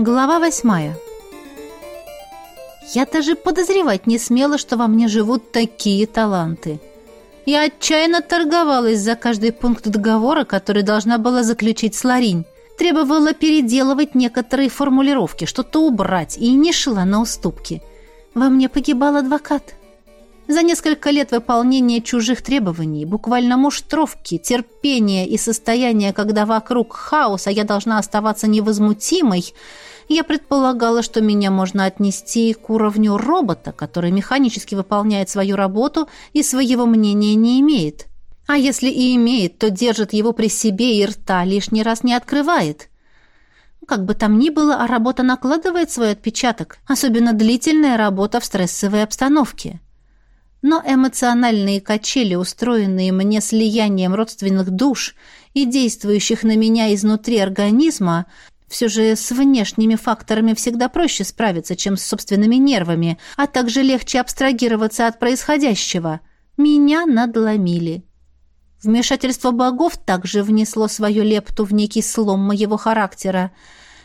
Глава восьмая. Я даже подозревать не смела, что во мне живут такие таланты. Я отчаянно торговалась за каждый пункт договора, который должна была заключить с Ларинь. Требовала переделывать некоторые формулировки, что-то убрать, и не шла на уступки. Во мне погибал адвокат. За несколько лет выполнения чужих требований, буквально муштровки, терпения и состояния, когда вокруг хаос, а я должна оставаться невозмутимой – я предполагала, что меня можно отнести к уровню робота, который механически выполняет свою работу и своего мнения не имеет. А если и имеет, то держит его при себе и рта лишний раз не открывает. Как бы там ни было, а работа накладывает свой отпечаток, особенно длительная работа в стрессовой обстановке. Но эмоциональные качели, устроенные мне слиянием родственных душ и действующих на меня изнутри организма, все же с внешними факторами всегда проще справиться, чем с собственными нервами, а также легче абстрагироваться от происходящего. Меня надломили. Вмешательство богов также внесло свою лепту в некий слом моего характера.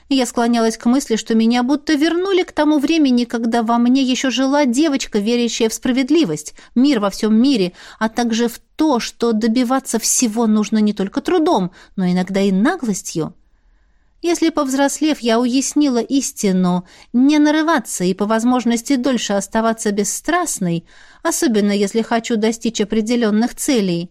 Я склонялась к мысли, что меня будто вернули к тому времени, когда во мне еще жила девочка, верящая в справедливость, мир во всем мире, а также в то, что добиваться всего нужно не только трудом, но иногда и наглостью. Если повзрослев, я уяснила истину, не нарываться и по возможности дольше оставаться бесстрастной, особенно если хочу достичь определенных целей,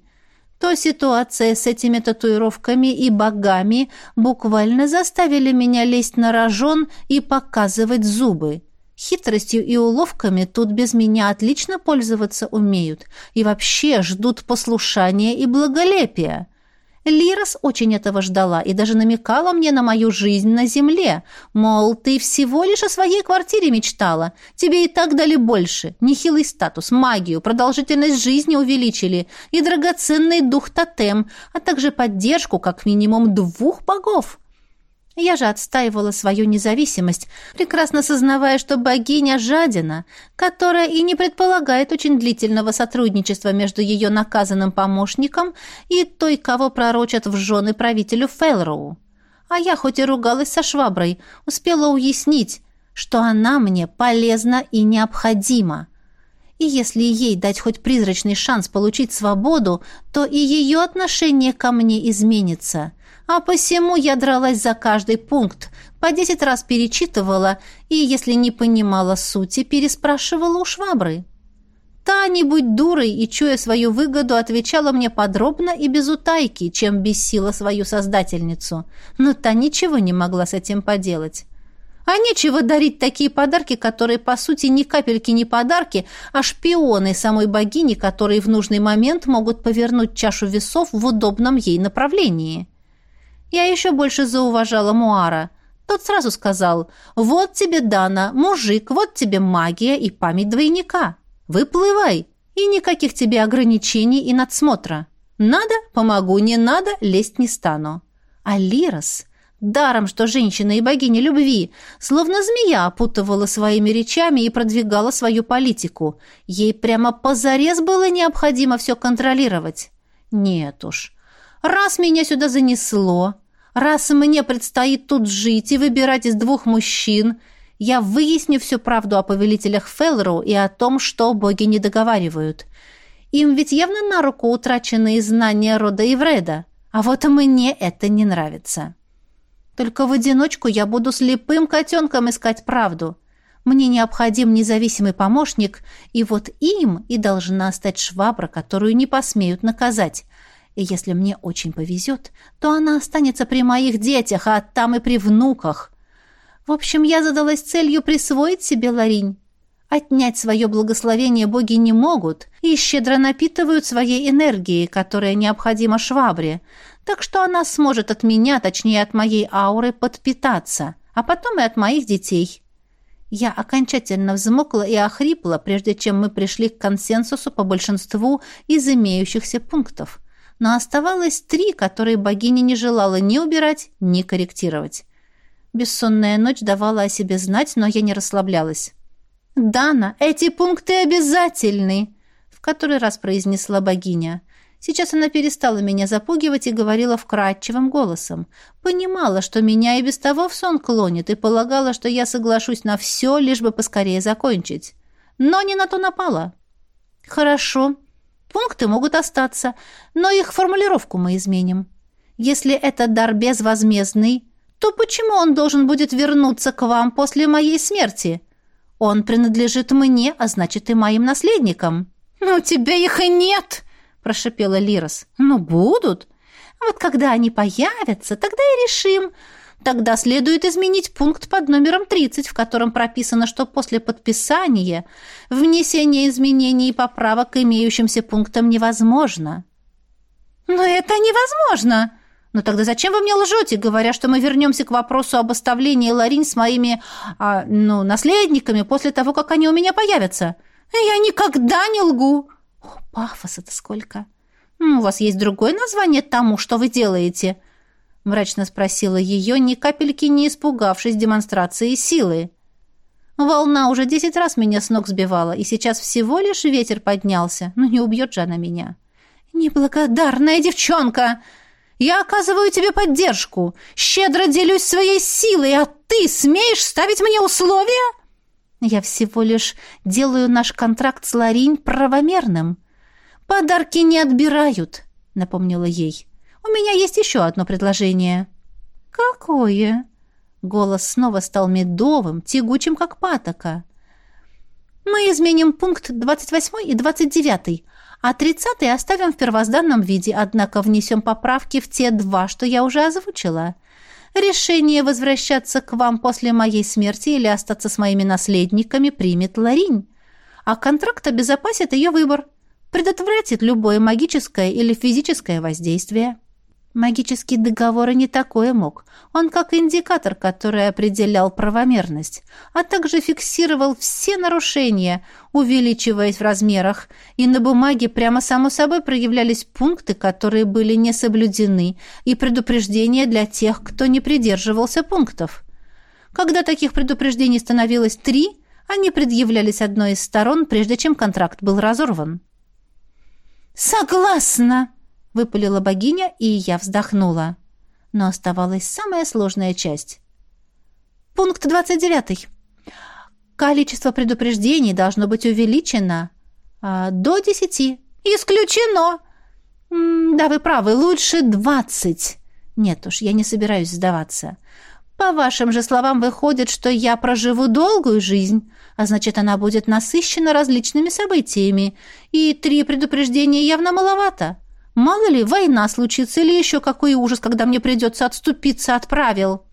то ситуация с этими татуировками и богами буквально заставили меня лезть на рожон и показывать зубы. Хитростью и уловками тут без меня отлично пользоваться умеют и вообще ждут послушания и благолепия. Лирос очень этого ждала и даже намекала мне на мою жизнь на земле. Мол, ты всего лишь о своей квартире мечтала. Тебе и так дали больше. Нехилый статус, магию, продолжительность жизни увеличили и драгоценный дух тотем, а также поддержку как минимум двух богов. Я же отстаивала свою независимость, прекрасно сознавая, что богиня жадина, которая и не предполагает очень длительного сотрудничества между ее наказанным помощником и той, кого пророчат в жены правителю Фелроу. А я хоть и ругалась со шваброй, успела уяснить, что она мне полезна и необходима. И если ей дать хоть призрачный шанс получить свободу, то и ее отношение ко мне изменится а посему я дралась за каждый пункт, по десять раз перечитывала и, если не понимала сути, переспрашивала у швабры. Та, не будь дурой и, чуя свою выгоду, отвечала мне подробно и без утайки, чем бесила свою создательницу. Но та ничего не могла с этим поделать. А нечего дарить такие подарки, которые, по сути, ни капельки не подарки, а шпионы самой богини, которые в нужный момент могут повернуть чашу весов в удобном ей направлении. Я еще больше зауважала Муара. Тот сразу сказал, «Вот тебе, Дана, мужик, вот тебе магия и память двойника. Выплывай, и никаких тебе ограничений и надсмотра. Надо – помогу, не надо – лезть не стану». А Лирос, даром что женщина и богиня любви, словно змея опутывала своими речами и продвигала свою политику. Ей прямо позарез было необходимо все контролировать. Нет уж, Раз меня сюда занесло, раз мне предстоит тут жить и выбирать из двух мужчин, я выясню всю правду о повелителях Фелру и о том, что боги не договаривают. Им ведь явно на руку утраченные знания рода Евреда, а вот мне это не нравится. Только в одиночку я буду слепым котенком искать правду. Мне необходим независимый помощник, и вот им и должна стать швабра, которую не посмеют наказать. И если мне очень повезет, то она останется при моих детях, а там и при внуках. В общем, я задалась целью присвоить себе Ларинь. Отнять свое благословение боги не могут и щедро напитывают своей энергией, которая необходима швабре, так что она сможет от меня, точнее от моей ауры, подпитаться, а потом и от моих детей. Я окончательно взмокла и охрипла, прежде чем мы пришли к консенсусу по большинству из имеющихся пунктов но оставалось три, которые богиня не желала ни убирать, ни корректировать. Бессонная ночь давала о себе знать, но я не расслаблялась. «Дана, эти пункты обязательны!» В который раз произнесла богиня. Сейчас она перестала меня запугивать и говорила вкрадчивым голосом. Понимала, что меня и без того в сон клонит, и полагала, что я соглашусь на все, лишь бы поскорее закончить. Но не на то напала. «Хорошо, Пункты могут остаться, но их формулировку мы изменим. Если это дар безвозмездный, то почему он должен будет вернуться к вам после моей смерти? Он принадлежит мне, а значит и моим наследникам». «Но у тебя их и нет!» – прошипела Лирас. Но ну, будут. Вот когда они появятся, тогда и решим». Тогда следует изменить пункт под номером 30, в котором прописано, что после подписания внесение изменений и поправок к имеющимся пунктам невозможно. Но это невозможно. Но тогда зачем вы мне лжете, говоря, что мы вернемся к вопросу об оставлении Ларинь с моими, а, ну, наследниками после того, как они у меня появятся? Я никогда не лгу. О, пафос это сколько. Ну, у вас есть другое название тому, что вы делаете. — мрачно спросила ее, ни капельки не испугавшись демонстрации силы. «Волна уже десять раз меня с ног сбивала, и сейчас всего лишь ветер поднялся. Ну, не убьет же она меня». «Неблагодарная девчонка! Я оказываю тебе поддержку, щедро делюсь своей силой, а ты смеешь ставить мне условия?» «Я всего лишь делаю наш контракт с Ларинь правомерным. Подарки не отбирают», — напомнила ей. У меня есть еще одно предложение». «Какое?» Голос снова стал медовым, тягучим, как патока. «Мы изменим пункт 28 и 29, а 30 оставим в первозданном виде, однако внесем поправки в те два, что я уже озвучила. Решение возвращаться к вам после моей смерти или остаться с моими наследниками примет Ларинь, а контракт обезопасит ее выбор, предотвратит любое магическое или физическое воздействие». Магический договор и не такое мог. Он как индикатор, который определял правомерность, а также фиксировал все нарушения, увеличиваясь в размерах, и на бумаге прямо само собой проявлялись пункты, которые были не соблюдены, и предупреждения для тех, кто не придерживался пунктов. Когда таких предупреждений становилось три, они предъявлялись одной из сторон, прежде чем контракт был разорван. «Согласна!» выпалила богиня, и я вздохнула. Но оставалась самая сложная часть. Пункт 29. Количество предупреждений должно быть увеличено а, до 10. Исключено. М да, вы правы, лучше 20. Нет уж, я не собираюсь сдаваться. По вашим же словам, выходит, что я проживу долгую жизнь, а значит, она будет насыщена различными событиями, и три предупреждения явно маловато. Мало ли, война случится или еще какой ужас, когда мне придется отступиться от правил.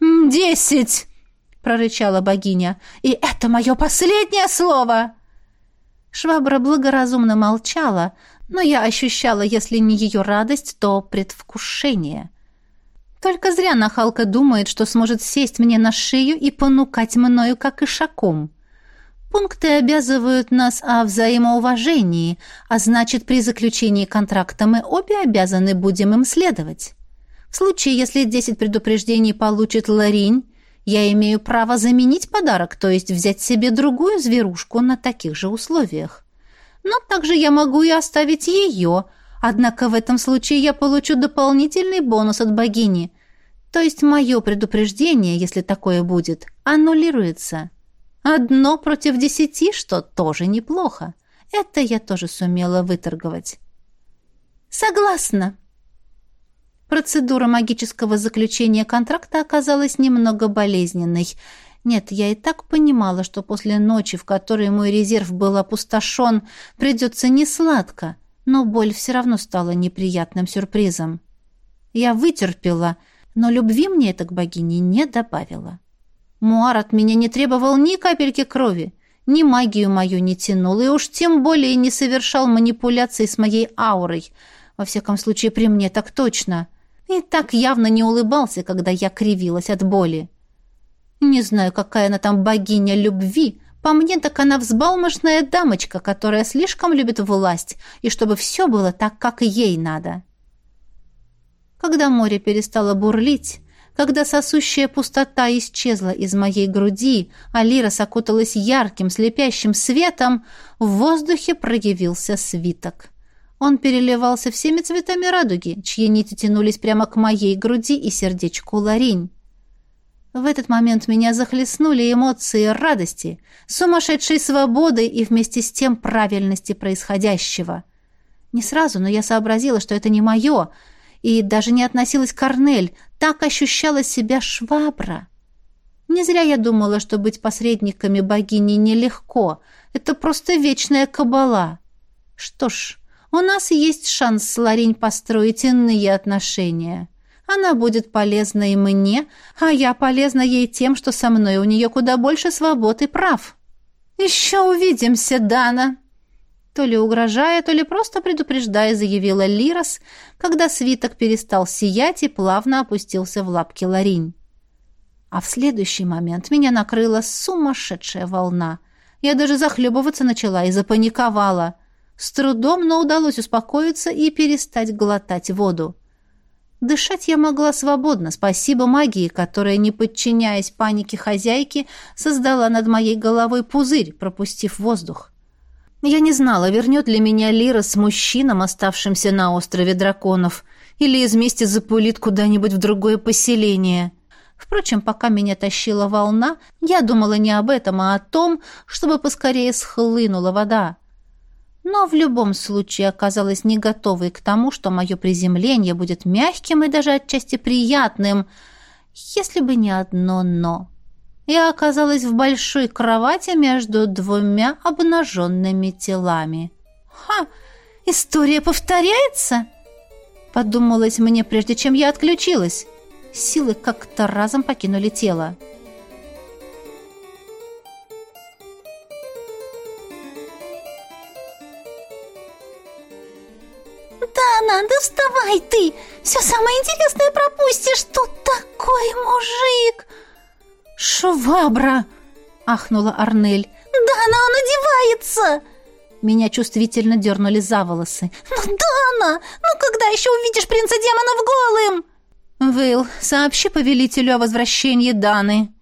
«Десять!» — прорычала богиня. «И это мое последнее слово!» Швабра благоразумно молчала, но я ощущала, если не ее радость, то предвкушение. Только зря нахалка думает, что сможет сесть мне на шею и понукать мною, как ишаком пункты обязывают нас о взаимоуважении, а значит, при заключении контракта мы обе обязаны будем им следовать. В случае, если 10 предупреждений получит Ларинь, я имею право заменить подарок, то есть взять себе другую зверушку на таких же условиях. Но также я могу и оставить ее, однако в этом случае я получу дополнительный бонус от богини. То есть мое предупреждение, если такое будет, аннулируется. Одно против десяти, что тоже неплохо. Это я тоже сумела выторговать. Согласна. Процедура магического заключения контракта оказалась немного болезненной. Нет, я и так понимала, что после ночи, в которой мой резерв был опустошен, придется несладко, но боль все равно стала неприятным сюрпризом. Я вытерпела, но любви мне это к богине не добавила. Муар от меня не требовал ни капельки крови, ни магию мою не тянул, и уж тем более не совершал манипуляций с моей аурой. Во всяком случае, при мне так точно. И так явно не улыбался, когда я кривилась от боли. Не знаю, какая она там богиня любви, по мне так она взбалмошная дамочка, которая слишком любит власть, и чтобы все было так, как ей надо. Когда море перестало бурлить, когда сосущая пустота исчезла из моей груди, а лира сокуталась ярким, слепящим светом, в воздухе проявился свиток. Он переливался всеми цветами радуги, чьи нити тянулись прямо к моей груди и сердечку Ларинь. В этот момент меня захлестнули эмоции радости, сумасшедшей свободы и вместе с тем правильности происходящего. Не сразу, но я сообразила, что это не мое — и даже не относилась к Корнель, так ощущала себя швабра. Не зря я думала, что быть посредниками богини нелегко. Это просто вечная кабала. Что ж, у нас есть шанс с Ларинь построить иные отношения. Она будет полезна и мне, а я полезна ей тем, что со мной у нее куда больше свобод и прав. Еще увидимся, Дана!» то ли угрожая, то ли просто предупреждая, заявила Лирос, когда свиток перестал сиять и плавно опустился в лапки Ларинь. А в следующий момент меня накрыла сумасшедшая волна. Я даже захлебываться начала и запаниковала. С трудом, но удалось успокоиться и перестать глотать воду. Дышать я могла свободно, спасибо магии, которая, не подчиняясь панике хозяйки, создала над моей головой пузырь, пропустив воздух. Я не знала, вернет ли меня Лира с мужчином, оставшимся на острове драконов, или из мести запулит куда-нибудь в другое поселение. Впрочем, пока меня тащила волна, я думала не об этом, а о том, чтобы поскорее схлынула вода. Но в любом случае оказалась не готовой к тому, что мое приземление будет мягким и даже отчасти приятным, если бы не одно «но». Я оказалась в большой кровати между двумя обнаженными телами. «Ха! История повторяется?» Подумалось мне, прежде чем я отключилась. Силы как-то разом покинули тело. «Да, надо, вставай ты! Все самое интересное пропустишь! Тут такой мужик!» «Швабра!» — ахнула Арнель. «Да она он одевается!» Меня чувствительно дернули за волосы. «Ну, Дана! Ну, когда еще увидишь принца демона в голым?» «Вейл, сообщи повелителю о возвращении Даны».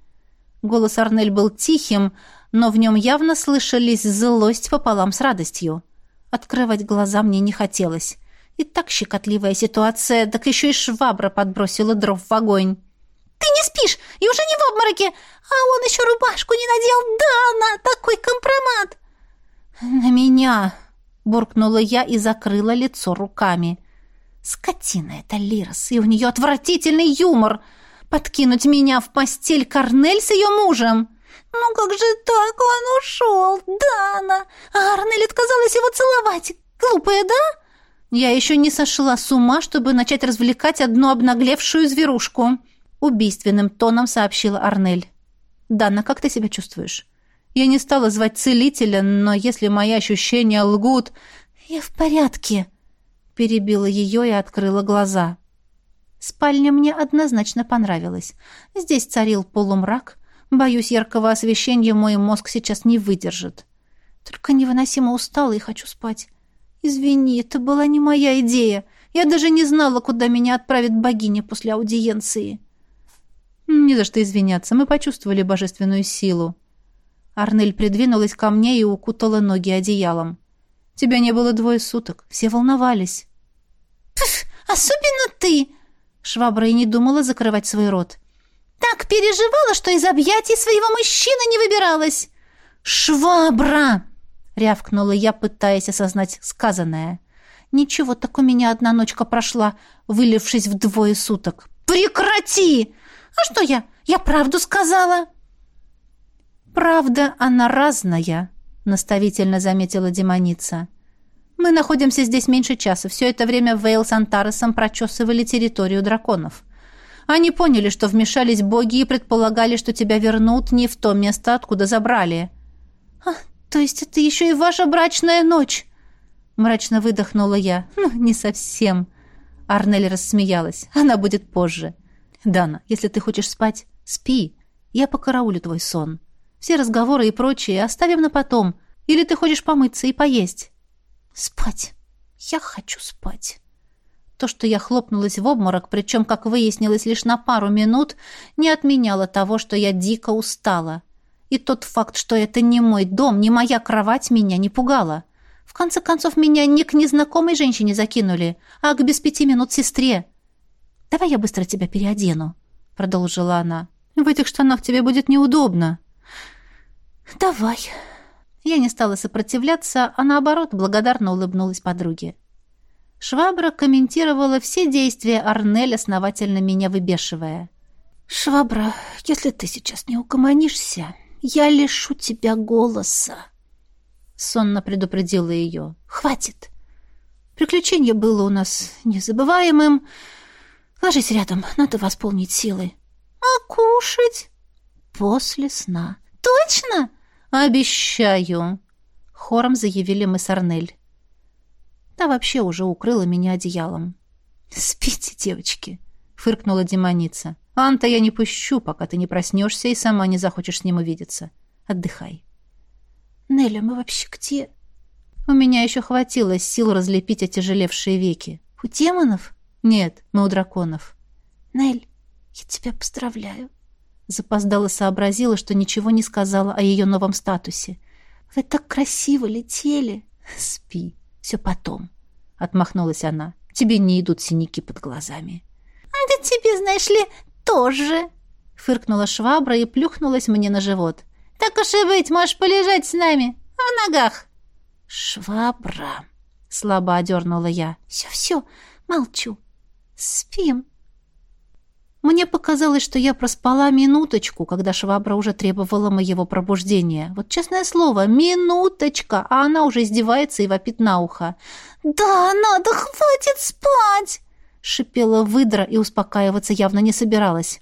Голос Арнель был тихим, но в нем явно слышались злость пополам с радостью. Открывать глаза мне не хотелось. И так щекотливая ситуация, так еще и швабра подбросила дров в огонь. Ты не спишь и уже не в обмороке, а он еще рубашку не надел. Да, на такой компромат. На меня, буркнула я и закрыла лицо руками. Скотина это Лирос, и у нее отвратительный юмор. Подкинуть меня в постель Корнель с ее мужем. Ну как же так он ушел, Дана? А Арнель отказалась его целовать. Глупая, да? Я еще не сошла с ума, чтобы начать развлекать одну обнаглевшую зверушку убийственным тоном сообщила Арнель. «Данна, как ты себя чувствуешь?» «Я не стала звать целителя, но если мои ощущения лгут...» «Я в порядке», — перебила ее и открыла глаза. Спальня мне однозначно понравилась. Здесь царил полумрак. Боюсь, яркого освещения мой мозг сейчас не выдержит. Только невыносимо устала и хочу спать. Извини, это была не моя идея. Я даже не знала, куда меня отправит богиня после аудиенции. Не за что извиняться, мы почувствовали божественную силу». Арнель придвинулась ко мне и укутала ноги одеялом. «Тебя не было двое суток, все волновались». «Пф, особенно ты!» Швабра и не думала закрывать свой рот. «Так переживала, что из объятий своего мужчины не выбиралась!» «Швабра!» — рявкнула я, пытаясь осознать сказанное. «Ничего, так у меня одна ночка прошла, вылившись в двое суток». «Прекрати!» А что я? Я правду сказала!» «Правда, она разная», — наставительно заметила демоница. «Мы находимся здесь меньше часа. Все это время Вейл с Антаресом прочесывали территорию драконов. Они поняли, что вмешались боги и предполагали, что тебя вернут не в то место, откуда забрали». «А, то есть это еще и ваша брачная ночь?» Мрачно выдохнула я. «Ну, не совсем». Арнель рассмеялась. «Она будет позже». «Дана, если ты хочешь спать, спи. Я покараулю твой сон. Все разговоры и прочее оставим на потом. Или ты хочешь помыться и поесть?» «Спать. Я хочу спать». То, что я хлопнулась в обморок, причем, как выяснилось, лишь на пару минут, не отменяло того, что я дико устала. И тот факт, что это не мой дом, не моя кровать, меня не пугало. В конце концов, меня не к незнакомой женщине закинули, а к без пяти минут сестре. Давай я быстро тебя переодену», — продолжила она. Ну, «В этих штанах тебе будет неудобно». «Давай». Я не стала сопротивляться, а наоборот благодарно улыбнулась подруге. Швабра комментировала все действия Арнель, основательно меня выбешивая. «Швабра, если ты сейчас не угомонишься, я лишу тебя голоса!» Сонно предупредила ее. «Хватит! Приключение было у нас незабываемым, Ложись рядом, надо восполнить силы. А кушать? После сна. Точно? Обещаю. Хором заявили мы Сарнель. Арнель. Та вообще уже укрыла меня одеялом. Спите, девочки, фыркнула демоница. Анта я не пущу, пока ты не проснешься и сама не захочешь с ним увидеться. Отдыхай. Неля, мы вообще где? У меня еще хватило сил разлепить отяжелевшие веки. У демонов? Нет, мы у драконов. Нель, я тебя поздравляю. Запоздала сообразила, что ничего не сказала о ее новом статусе. Вы так красиво летели. Спи, все потом. Отмахнулась она. Тебе не идут синяки под глазами. А да тебе, знаешь ли, тоже. Фыркнула швабра и плюхнулась мне на живот. Так уж и быть, можешь полежать с нами. В ногах. Швабра. Слабо одернула я. Все-все, молчу. Спим. Мне показалось, что я проспала минуточку, когда швабра уже требовала моего пробуждения. Вот честное слово, минуточка, а она уже издевается и вопит на ухо. «Да, надо, хватит спать!» — шипела выдра и успокаиваться явно не собиралась.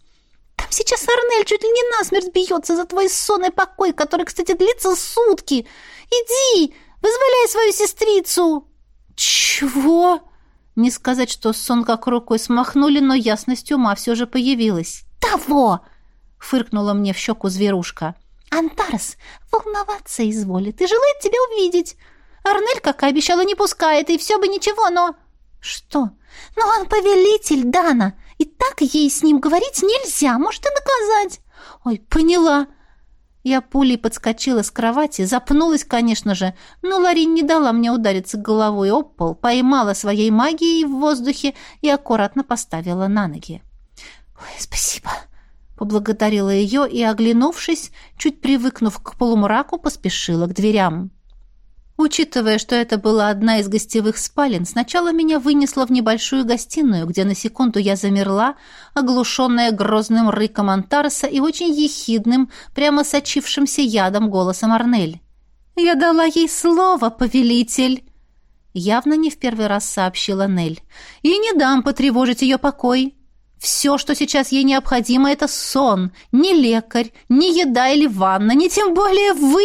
«Там сейчас Арнель чуть ли не насмерть бьется за твой сонный покой, который, кстати, длится сутки! Иди, вызволяй свою сестрицу!» «Чего?» Не сказать, что сон как рукой смахнули, но ясность ума все же появилась. «Того!» — фыркнула мне в щеку зверушка. «Антарс волноваться изволит и желает тебя увидеть. Арнель, как и обещала, не пускает, и все бы ничего, но...» «Что? Но он повелитель Дана, и так ей с ним говорить нельзя, может и наказать». «Ой, поняла!» Я пулей подскочила с кровати, запнулась, конечно же, но Ларин не дала мне удариться головой об пол, поймала своей магией в воздухе и аккуратно поставила на ноги. «Ой, спасибо!» — поблагодарила ее и, оглянувшись, чуть привыкнув к полумраку, поспешила к дверям. Учитывая, что это была одна из гостевых спален, сначала меня вынесло в небольшую гостиную, где на секунду я замерла, оглушенная грозным рыком Антарса и очень ехидным, прямо сочившимся ядом голосом Арнель. «Я дала ей слово, повелитель!» Явно не в первый раз сообщила Нель. «И не дам потревожить ее покой!» Все, что сейчас ей необходимо, это сон. Ни лекарь, ни еда или ванна, ни тем более вы.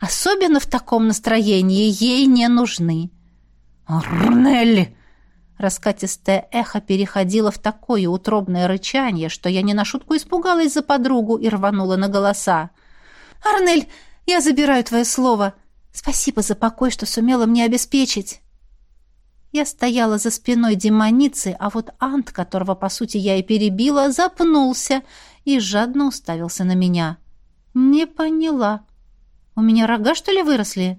Особенно в таком настроении ей не нужны. «Рнель!» Раскатистое эхо переходило в такое утробное рычание, что я не на шутку испугалась за подругу и рванула на голоса. «Арнель, я забираю твое слово. Спасибо за покой, что сумела мне обеспечить». Я стояла за спиной демоницы, а вот Ант, которого, по сути, я и перебила, запнулся и жадно уставился на меня. «Не поняла». У меня рога, что ли, выросли?»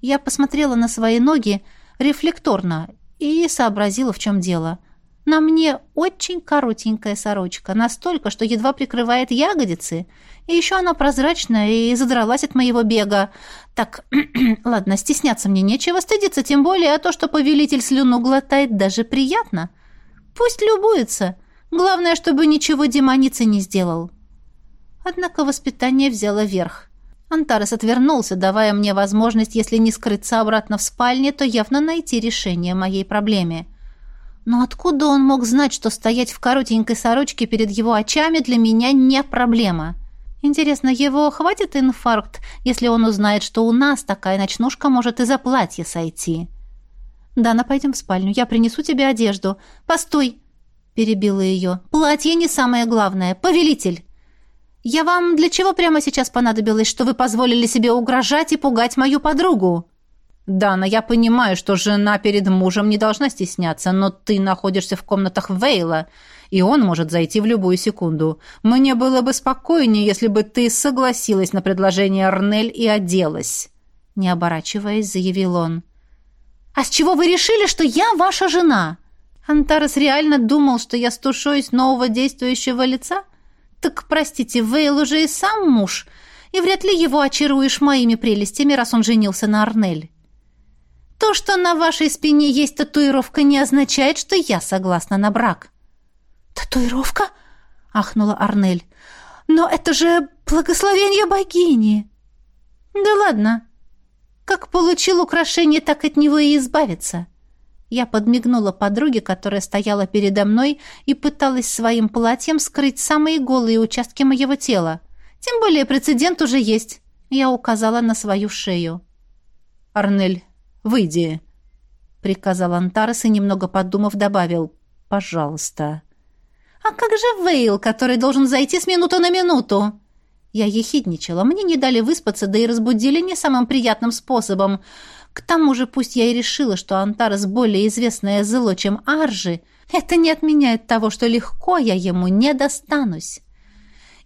Я посмотрела на свои ноги рефлекторно и сообразила, в чем дело. На мне очень коротенькая сорочка, настолько, что едва прикрывает ягодицы, и еще она прозрачная и задралась от моего бега. Так, ладно, стесняться мне нечего, стыдиться, тем более а то, что повелитель слюну глотает, даже приятно. Пусть любуется, главное, чтобы ничего демоницы не сделал. Однако воспитание взяло верх. Антарес отвернулся, давая мне возможность, если не скрыться обратно в спальне, то явно найти решение моей проблеме. Но откуда он мог знать, что стоять в коротенькой сорочке перед его очами для меня не проблема? Интересно, его хватит инфаркт, если он узнает, что у нас такая ночнушка может и за платье сойти? «Дана, пойдем в спальню, я принесу тебе одежду. Постой!» – перебила ее. «Платье не самое главное. Повелитель!» Я вам для чего прямо сейчас понадобилось, что вы позволили себе угрожать и пугать мою подругу? Дана, я понимаю, что жена перед мужем не должна стесняться, но ты находишься в комнатах Вейла, и он может зайти в любую секунду. Мне было бы спокойнее, если бы ты согласилась на предложение Арнель и оделась, не оборачиваясь, заявил он. А с чего вы решили, что я ваша жена? Антарес реально думал, что я стушуюсь нового действующего лица? Так простите, Вейл уже и сам муж, и вряд ли его очаруешь моими прелестями, раз он женился на Арнель. То, что на вашей спине есть татуировка, не означает, что я согласна на брак. Татуировка? ахнула Арнель. Но это же благословение богини. Да ладно. Как получил украшение, так от него и избавиться. Я подмигнула подруге, которая стояла передо мной и пыталась своим платьем скрыть самые голые участки моего тела. Тем более прецедент уже есть. Я указала на свою шею. «Арнель, выйди», — приказал Антарес и, немного подумав, добавил «пожалуйста». «А как же Вейл, который должен зайти с минуты на минуту?» Я ехидничала. Мне не дали выспаться, да и разбудили не самым приятным способом — к тому же пусть я и решила, что Антарес более известное зло, чем Аржи, это не отменяет того, что легко я ему не достанусь.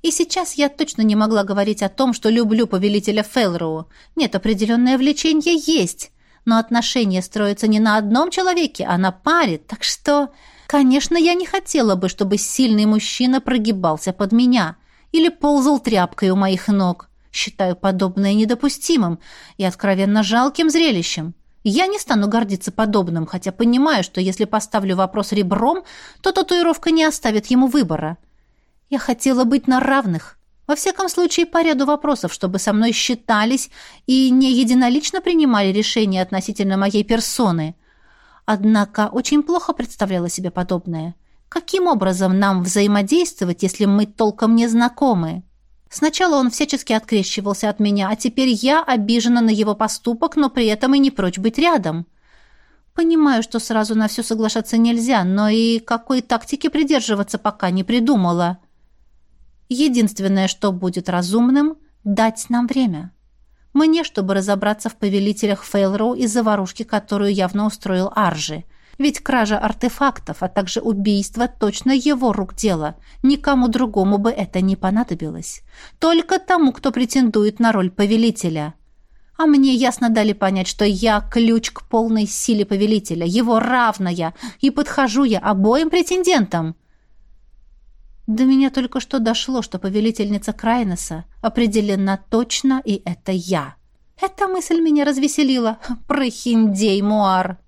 И сейчас я точно не могла говорить о том, что люблю повелителя Фелроу. Нет, определенное влечение есть, но отношения строятся не на одном человеке, а на паре, так что... Конечно, я не хотела бы, чтобы сильный мужчина прогибался под меня или ползал тряпкой у моих ног. Считаю подобное недопустимым и откровенно жалким зрелищем. Я не стану гордиться подобным, хотя понимаю, что если поставлю вопрос ребром, то татуировка не оставит ему выбора. Я хотела быть на равных. Во всяком случае, по ряду вопросов, чтобы со мной считались и не единолично принимали решения относительно моей персоны. Однако очень плохо представляла себе подобное. Каким образом нам взаимодействовать, если мы толком не знакомы?» Сначала он всячески открещивался от меня, а теперь я обижена на его поступок, но при этом и не прочь быть рядом. Понимаю, что сразу на все соглашаться нельзя, но и какой тактики придерживаться пока не придумала. Единственное, что будет разумным — дать нам время. Мне, чтобы разобраться в повелителях Фейлроу и заварушке, которую явно устроил Аржи — ведь кража артефактов, а также убийство точно его рук дело. Никому другому бы это не понадобилось. Только тому, кто претендует на роль повелителя. А мне ясно дали понять, что я ключ к полной силе повелителя, его равная, и подхожу я обоим претендентам. До меня только что дошло, что повелительница Крайнеса определена точно, и это я. Эта мысль меня развеселила. Прохиндей, Муар!»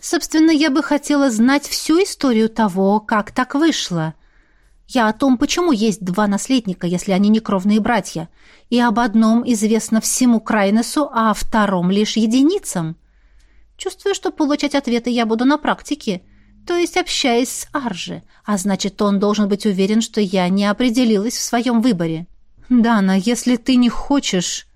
Собственно, я бы хотела знать всю историю того, как так вышло. Я о том, почему есть два наследника, если они не кровные братья, и об одном известно всему Крайнесу, а о втором лишь единицам. Чувствую, что получать ответы я буду на практике, то есть общаясь с Арже, а значит, он должен быть уверен, что я не определилась в своем выборе. «Дана, если ты не хочешь...»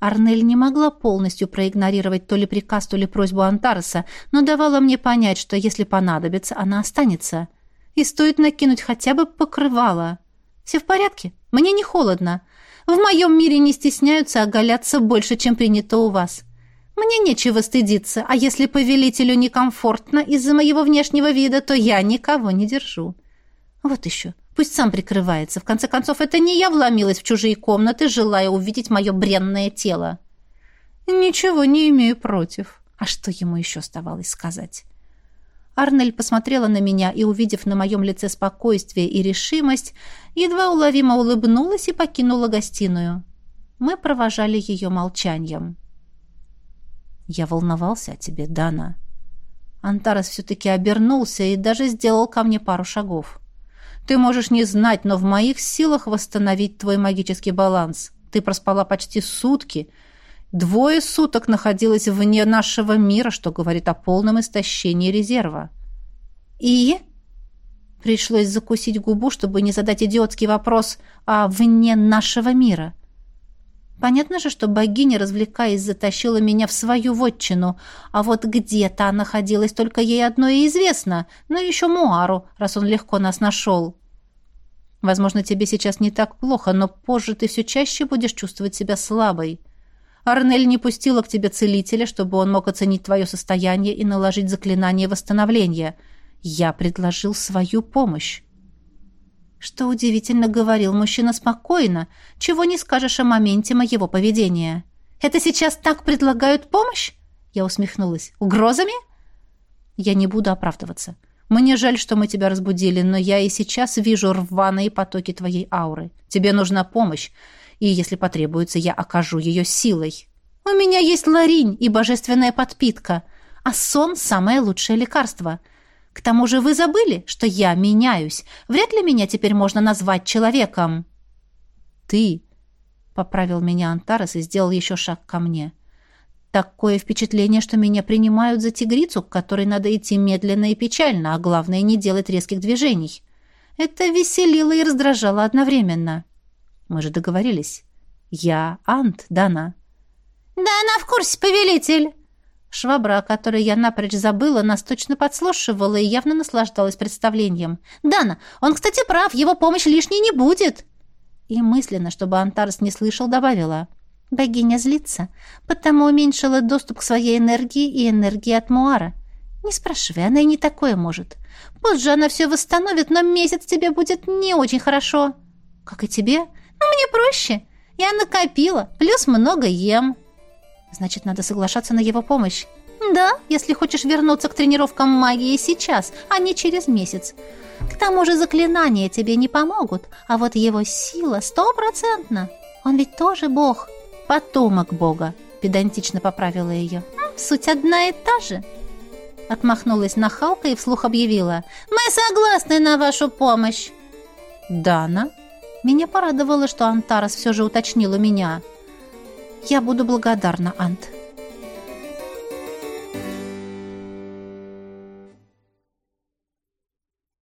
Арнель не могла полностью проигнорировать то ли приказ, то ли просьбу Антареса, но давала мне понять, что если понадобится, она останется. И стоит накинуть хотя бы покрывало. Все в порядке? Мне не холодно. В моем мире не стесняются оголяться больше, чем принято у вас. Мне нечего стыдиться, а если повелителю некомфортно из-за моего внешнего вида, то я никого не держу. Вот еще. Пусть сам прикрывается. В конце концов, это не я вломилась в чужие комнаты, желая увидеть мое бренное тело. Ничего не имею против. А что ему еще оставалось сказать? Арнель посмотрела на меня и, увидев на моем лице спокойствие и решимость, едва уловимо улыбнулась и покинула гостиную. Мы провожали ее молчанием. «Я волновался о тебе, Дана». Антарес все-таки обернулся и даже сделал ко мне пару шагов. Ты можешь не знать, но в моих силах восстановить твой магический баланс. Ты проспала почти сутки. Двое суток находилась вне нашего мира, что говорит о полном истощении резерва. И пришлось закусить губу, чтобы не задать идиотский вопрос о вне нашего мира. Понятно же, что богиня, развлекаясь, затащила меня в свою вотчину, а вот где та находилась, только ей одно и известно, но еще Муару, раз он легко нас нашел. Возможно, тебе сейчас не так плохо, но позже ты все чаще будешь чувствовать себя слабой. Арнель не пустила к тебе целителя, чтобы он мог оценить твое состояние и наложить заклинание восстановления. Я предложил свою помощь. Что удивительно, говорил мужчина спокойно, чего не скажешь о моменте моего поведения. «Это сейчас так предлагают помощь?» Я усмехнулась. «Угрозами?» Я не буду оправдываться. Мне жаль, что мы тебя разбудили, но я и сейчас вижу рваные потоки твоей ауры. Тебе нужна помощь, и если потребуется, я окажу ее силой. У меня есть ларинь и божественная подпитка, а сон – самое лучшее лекарство. К тому же вы забыли, что я меняюсь. Вряд ли меня теперь можно назвать человеком. Ты, поправил меня Антарес и сделал еще шаг ко мне. Такое впечатление, что меня принимают за тигрицу, к которой надо идти медленно и печально, а главное не делать резких движений. Это веселило и раздражало одновременно. Мы же договорились. Я Ант, Дана. Да она в курсе, повелитель. Швабра, о которой я напрочь забыла, нас точно подслушивала и явно наслаждалась представлением. «Дана, он, кстати, прав, его помощь лишней не будет!» И мысленно, чтобы Антарс не слышал, добавила. Богиня злится, потому уменьшила доступ к своей энергии и энергии от Муара. Не спрашивай, она и не такое может. Позже она все восстановит, но месяц тебе будет не очень хорошо. Как и тебе. Ну, мне проще. Я накопила, плюс много ем. Значит, надо соглашаться на его помощь. Да, если хочешь вернуться к тренировкам магии сейчас, а не через месяц. К тому же заклинания тебе не помогут, а вот его сила стопроцентна. Он ведь тоже бог. Потомок Бога, педантично поправила ее. Суть одна и та же. Отмахнулась нахалка и вслух объявила. «Мы согласны на вашу помощь!» «Дана?» Меня порадовало, что Антарас все же уточнила меня. «Я буду благодарна, Ант»,